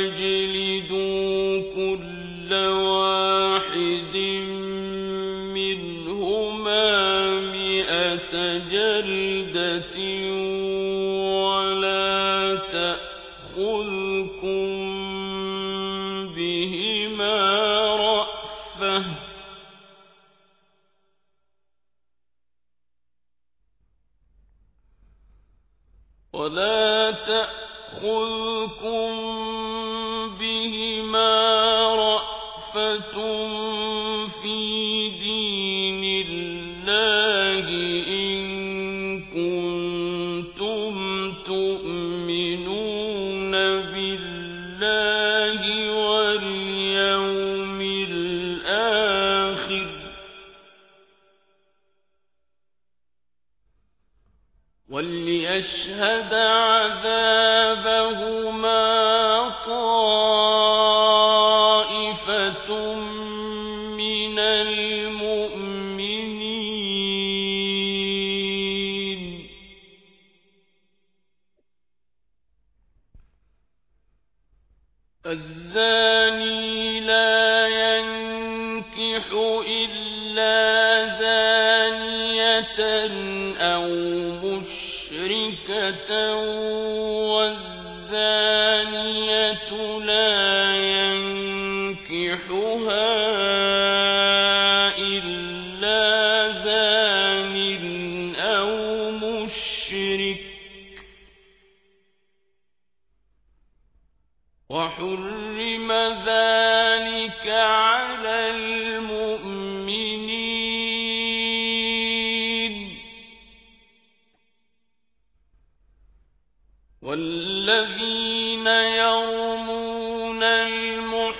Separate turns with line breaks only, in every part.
فاجلدوا كل واحد منهما مئة جلدة ولا تأخذكم بهما رأفة ولا تأخذكم وليشهد عذابهما طائفة من المؤمنين. الزاني لا ينكح إلا زانية أو لا ينكحها إلا أو مشرك وحرم ذلك على والذين يرمون المحصنات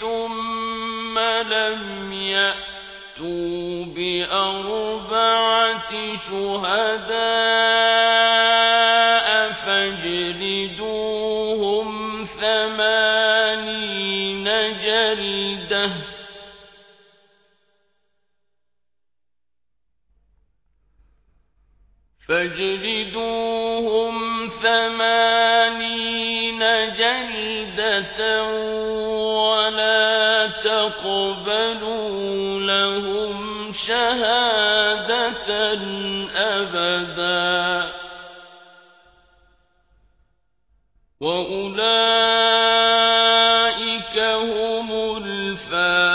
ثم لم يأتوا بأربعة شهداء فاجلدوهم ثمانين جلدة فاجلدوهم ثمانين جلدة ولا تقبلوا لهم شهادة أبدا. وأولئك هم الفاسقون.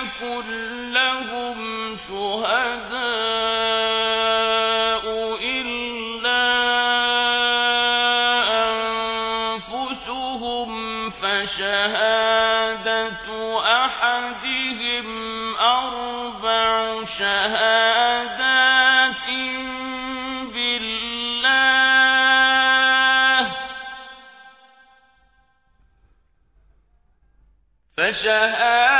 يكن لهم شهداء إلا أنفسهم فشهادة أحدهم أربع شهادات بالله فشهادة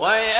ويدرأ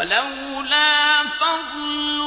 ولولا فضل